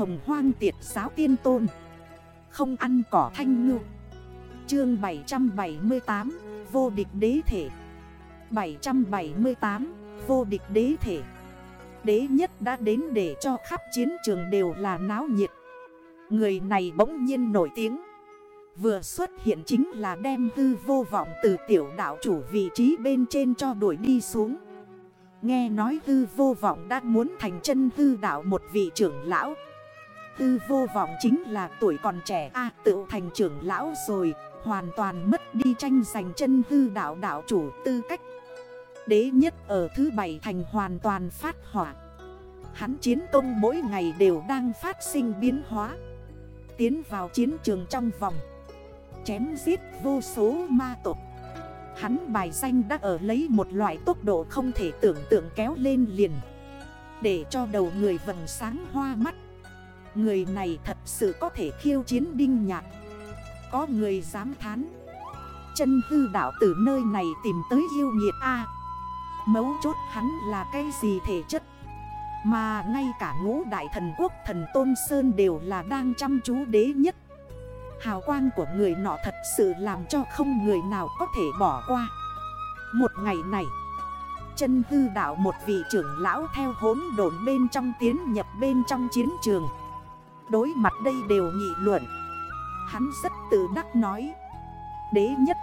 hồng hoang tiệt giáo tiên tôn. Không ăn cỏ thanh ngư. Chương 778 Vô địch đế thể. 778 Vô địch đế thể. Đế nhất đã đến để cho khắp chiến trường đều là náo nhiệt. Người này bỗng nhiên nổi tiếng. Vừa xuất hiện chính là đem hư vô vọng từ tiểu đảo chủ vị trí bên trên cho đuổi đi xuống. Nghe nói hư vô vọng đã muốn thành chân hư đảo một vị trưởng lão tư vô vọng chính là tuổi còn trẻ, A, tự thành trưởng lão rồi, Hoàn toàn mất đi tranh giành chân hư đảo đảo chủ tư cách. Đế nhất ở thứ bảy thành hoàn toàn phát hỏa. Hắn chiến công mỗi ngày đều đang phát sinh biến hóa. Tiến vào chiến trường trong vòng. Chém giết vô số ma tộc. Hắn bài danh đã ở lấy một loại tốc độ không thể tưởng tượng kéo lên liền. Để cho đầu người vầng sáng hoa mắt. Người này thật sự có thể khiêu chiến đinh nhạc. Có người dám thán. Chân hư đảo từ nơi này tìm tới yêu nhiệt A. Mấu chốt hắn là cái gì thể chất? Mà ngay cả ngũ đại thần quốc thần Tôn Sơn đều là đang chăm chú đế nhất. Hào quang của người nọ thật sự làm cho không người nào có thể bỏ qua. Một ngày này, Chân hư đảo một vị trưởng lão theo hốn đồn bên trong tiến nhập bên trong chiến trường. Đối mặt đây đều nghị luận. Hắn rất tự đắc nói, Đế nhất,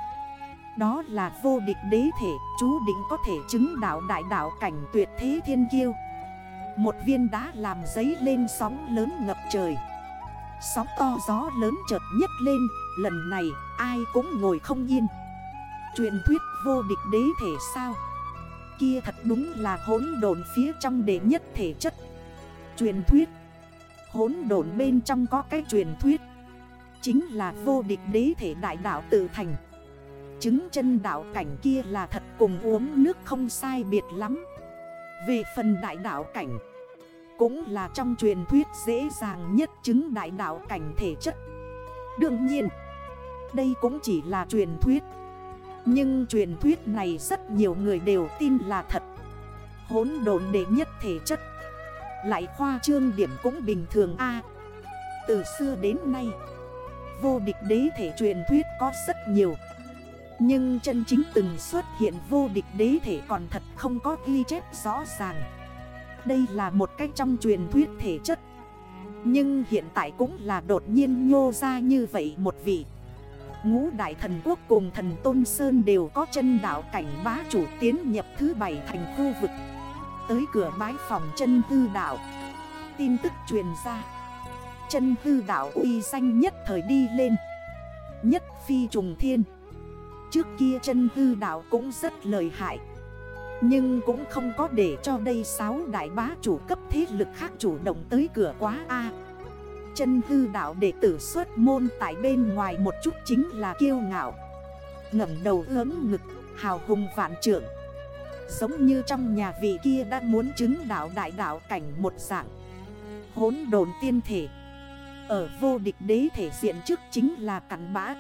Đó là vô địch đế thể, Chú định có thể chứng đảo đại đảo cảnh tuyệt thế thiên kiêu. Một viên đá làm giấy lên sóng lớn ngập trời. Sóng to gió lớn chợt nhất lên, Lần này ai cũng ngồi không yên. Truyền thuyết vô địch đế thể sao? Kia thật đúng là hỗn đồn phía trong đế nhất thể chất. Truyền thuyết Hỗn đồn bên trong có cái truyền thuyết. Chính là vô địch đế thể đại đảo tự thành. Chứng chân đảo cảnh kia là thật cùng uống nước không sai biệt lắm. Về phần đại đảo cảnh, cũng là trong truyền thuyết dễ dàng nhất chứng đại đạo cảnh thể chất. Đương nhiên, Đây cũng chỉ là truyền thuyết. Nhưng truyền thuyết này rất nhiều người đều tin là thật. Hốn đồn đệ nhất thể chất. Lại khoa trương điểm cũng bình thường a. Từ xưa đến nay, Vô địch đế thể truyền thuyết có rất nhiều. Nhưng chân chính từng xuất hiện vô địch đế thể còn thật không có ghi chép rõ ràng. Đây là một cách trong truyền thuyết thể chất. Nhưng hiện tại cũng là đột nhiên nhô ra như vậy một vị. Ngũ đại thần quốc cùng thần Tôn Sơn đều có chân đảo cảnh bá chủ tiến nhập thứ bảy thành khu vực. Tới cửa bái phòng chân hư đảo Tin tức truyền ra. Chân hư đảo uy danh nhất thời đi lên. Nhất phi trùng thiên. Trước kia chân hư đảo cũng rất lợi hại. Nhưng cũng không có để cho đây sáu đại bá chủ cấp thế lực khác chủ động tới cửa quá a. Chân hư đạo đệ tử xuất môn tại bên ngoài một chút chính là kiêu ngạo. Ngẩng đầu lớn ngực, hào hùng vạn trưởng. Giống như trong nhà vị kia đã muốn chứng đạo đại đạo cảnh một dạng Hốn đồn tiên thể Ở vô địch đế thể diện trước chính là cắn bã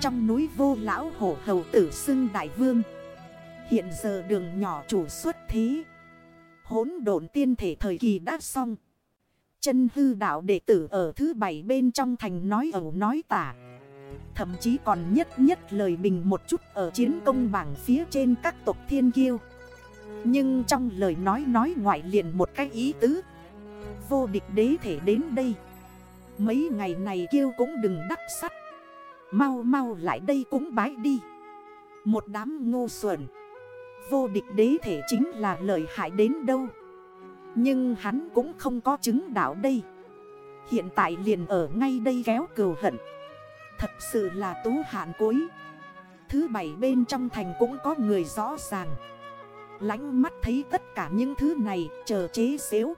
Trong núi vô lão hổ hầu tử xưng đại vương Hiện giờ đường nhỏ chủ xuất thí. Hốn độn tiên thể thời kỳ đã xong. Chân hư đạo đệ tử ở thứ bảy bên trong thành nói ẩu nói tả. Thậm chí còn nhất nhất lời bình một chút ở chiến công bảng phía trên các tộc thiên kiêu. Nhưng trong lời nói nói ngoại liền một cái ý tứ. Vô địch đế thể đến đây. Mấy ngày này kêu cũng đừng đắc sắt. Mau mau lại đây cũng bái đi. Một đám ngu xuẩn. Vô địch đế thể chính là lợi hại đến đâu Nhưng hắn cũng không có chứng đạo đây Hiện tại liền ở ngay đây kéo cừu hận Thật sự là tú hạn cuối. Thứ bảy bên trong thành cũng có người rõ ràng. Lánh mắt thấy tất cả những thứ này, chờ chế xếu.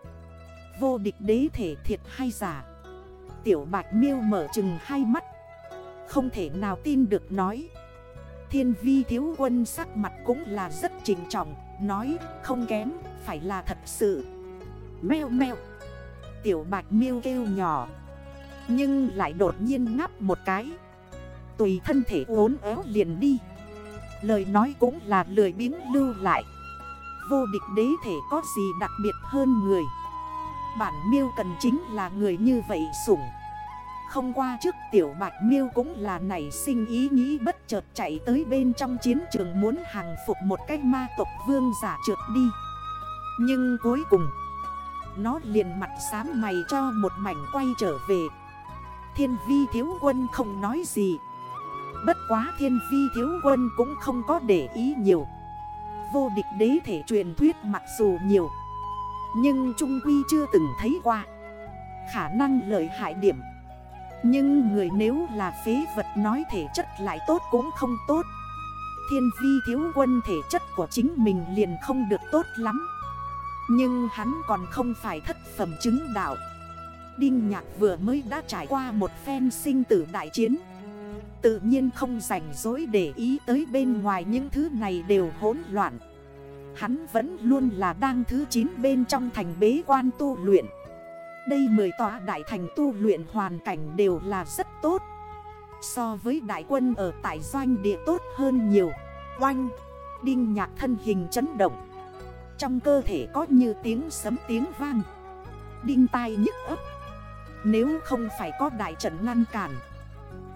Vô địch đế thể thiệt hay giả? Tiểu bạch miêu mở chừng hai mắt. Không thể nào tin được nói. Thiên vi thiếu quân sắc mặt cũng là rất trình trọng, Nói, không kém, phải là thật sự. Mèo mèo Tiểu bạch miêu kêu nhỏ. Nhưng lại đột nhiên ngắp một cái. Tùy thân thể uốn éo liền đi. Lời nói cũng là lười biếng lưu lại. Vô địch đế thể có gì đặc biệt hơn người? Bản miêu cần chính là người như vậy sủng. Không qua trước tiểu bạch miêu cũng là nảy sinh ý nghĩ bất chợt chạy tới bên trong chiến trường muốn hàng phục một cái ma tộc vương giả trượt đi. Nhưng cuối cùng, Nó liền mặt xám mày cho một mảnh quay trở về. Thiên vi thiếu quân không nói gì. Bất quá thiên vi thiếu quân cũng không có để ý nhiều. Vô địch đế thể truyền thuyết mặc dù nhiều, Nhưng Trung Quy chưa từng thấy qua Khả năng lợi hại điểm. Nhưng người nếu là phế vật nói thể chất lại tốt cũng không tốt. Thiên vi thiếu quân thể chất của chính mình liền không được tốt lắm. Nhưng hắn còn không phải thất phẩm chứng đạo. Đinh Nhạc vừa mới đã trải qua một phen sinh tử đại chiến. Tự nhiên không rảnh dối để ý tới bên ngoài những thứ này đều hỗn loạn. Hắn vẫn luôn là đang thứ 9 bên trong thành bế quan tu luyện. Đây 10 tòa đại thành tu luyện hoàn cảnh đều là rất tốt. So với đại quân ở tại doanh địa tốt hơn nhiều. Oanh, đinh nhạc thân hình chấn động. Trong cơ thể có như tiếng sấm tiếng vang. Đinh tai nhức ấp. Nếu không phải có đại trận ngăn cản,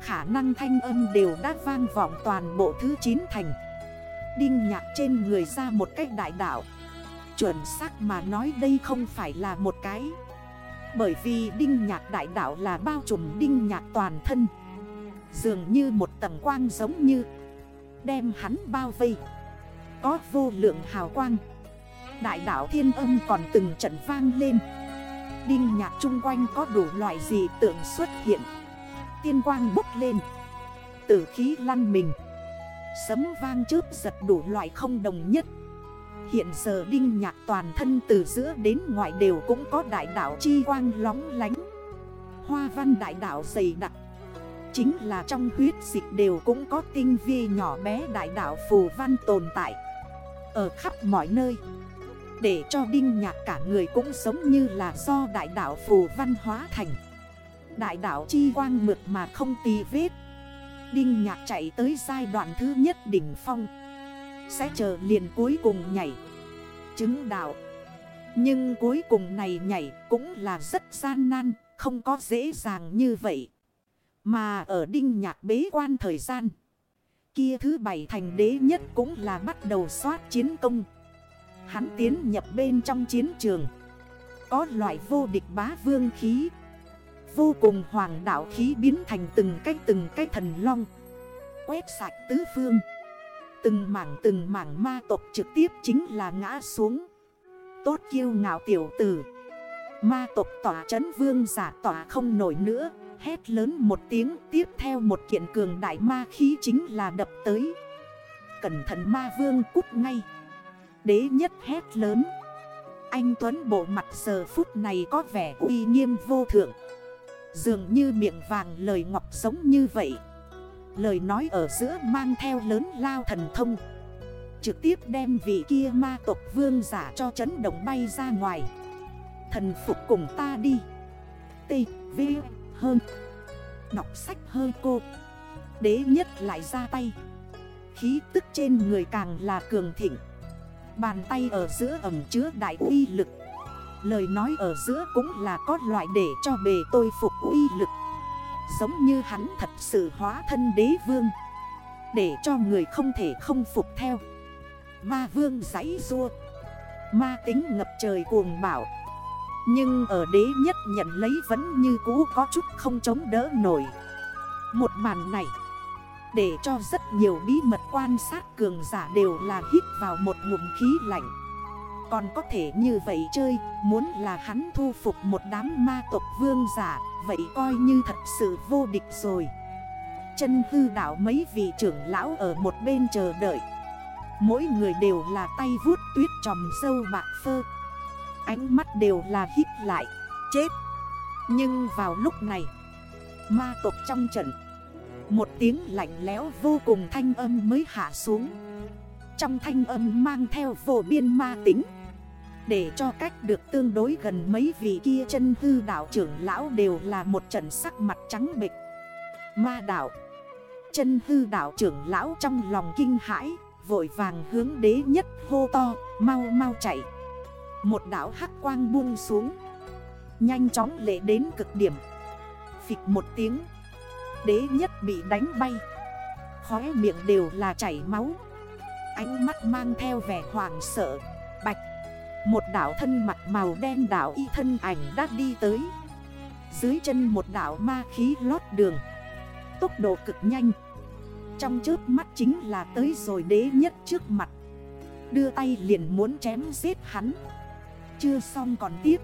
Khả năng thanh âm đều đã vang vọng toàn bộ thứ 9 thành. Đinh nhạc trên người ra một cách đại đạo. Chuẩn xác mà nói đây không phải là một cái. Bởi vì đinh nhạc đại đạo là bao trùm đinh nhạc toàn thân. Dường như một tầng quang giống như Đem hắn bao vây. Có vô lượng hào quang. Đại đạo thiên âm còn từng trận vang lên. Đinh nhạc chung quanh có đủ loại gì tượng xuất hiện. Tiên quang bốc lên. Tử khí lăn mình. Sấm vang trước giật đủ loại không đồng nhất. Hiện giờ đinh nhạc toàn thân từ giữa đến ngoài đều cũng có đại đảo chi quang lóng lánh. Hoa văn đại đảo dày đặc. Chính là trong huyết dịch đều cũng có tinh vi nhỏ bé đại đảo phù văn tồn tại. Ở khắp mọi nơi để cho đinh nhạc cả người cũng giống như là do đại đảo phù văn hóa thành. Đại đảo chi quang mượt mà không tì vết. Đinh nhạc chạy tới giai đoạn thứ nhất đỉnh phong. Sẽ chờ liền cuối cùng nhảy. Chứng đạo. Nhưng cuối cùng này nhảy cũng là rất gian nan, Không có dễ dàng như vậy. Mà ở đinh nhạc bế quan thời gian, Kia thứ bảy thành đế nhất cũng là bắt đầu soát chiến công. Hắn tiến nhập bên trong chiến trường. Có loại vô địch bá vương khí. Vô cùng hoàng đạo khí biến thành từng cái từng cái thần long. Quét sạch tứ phương. Từng mảng từng mảng ma tộc trực tiếp chính là ngã xuống. Tốt kiêu ngạo tiểu tử. Ma tộc tỏa chấn vương giả tỏa không nổi nữa. Hét lớn một tiếng tiếp theo một kiện cường đại ma khí chính là đập tới. Cẩn thận ma vương cút ngay. Đế nhất hét lớn. Anh Tuấn bộ mặt giờ phút này có vẻ uy nghiêm vô thượng. Dường như miệng vàng lời ngọc giống như vậy. Lời nói ở giữa mang theo lớn lao thần thông. Trực tiếp đem vị kia ma tộc vương giả cho chấn động bay ra ngoài. Thần phục cùng ta đi. T, V, hơn Đọc sách hơi cô. Đế nhất lại ra tay. Khí tức trên người càng là cường thịnh. Bàn tay ở giữa ẩm chứa đại uy lực. Lời nói ở giữa cũng là có loại để cho bề tôi phục uy lực. Giống như hắn thật sự hóa thân đế vương. Để cho người không thể không phục theo. Ma vương giấy rua Ma tính ngập trời cuồng bảo Nhưng ở đế nhất nhận lấy vẫn như cũ có chút không chống đỡ nổi. Một màn này để cho rất nhiều bí mật quan sát cường giả đều là hít vào một ngụm khí lạnh. Còn có thể như vậy chơi, Muốn là hắn thu phục một đám ma tộc vương giả, Vậy coi như thật sự vô địch rồi. Chân hư đảo mấy vị trưởng lão ở một bên chờ đợi. Mỗi người đều là tay vuốt tuyết tròm sâu bạc phơ. Ánh mắt đều là hít lại, Chết. Nhưng vào lúc này, Ma tộc trong trận một tiếng lạnh lẽo vô cùng thanh âm mới hạ xuống. Trong thanh âm mang theo vô biên ma tính. Để cho cách được tương đối gần mấy vị kia chân hư đảo trưởng lão đều là một trận sắc mặt trắng bịch Ma đảo Chân hư đảo trưởng lão trong lòng kinh hãi, Vội vàng hướng đế nhất hô to, Mau mau chạy. Một đảo hắc quang buông xuống. Nhanh chóng lệ đến cực điểm. Phịch một tiếng Đế nhất bị đánh bay. Khóe miệng đều là chảy máu. Ánh mắt mang theo vẻ hoảng sợ. Bạch, Một đảo thân mặt màu đen đảo y thân ảnh đã đi tới. Dưới chân một đảo ma khí lót đường. Tốc độ cực nhanh. Trong trước mắt chính là tới rồi đế nhất trước mặt. Đưa tay liền muốn chém giết hắn. Chưa xong còn tiếp.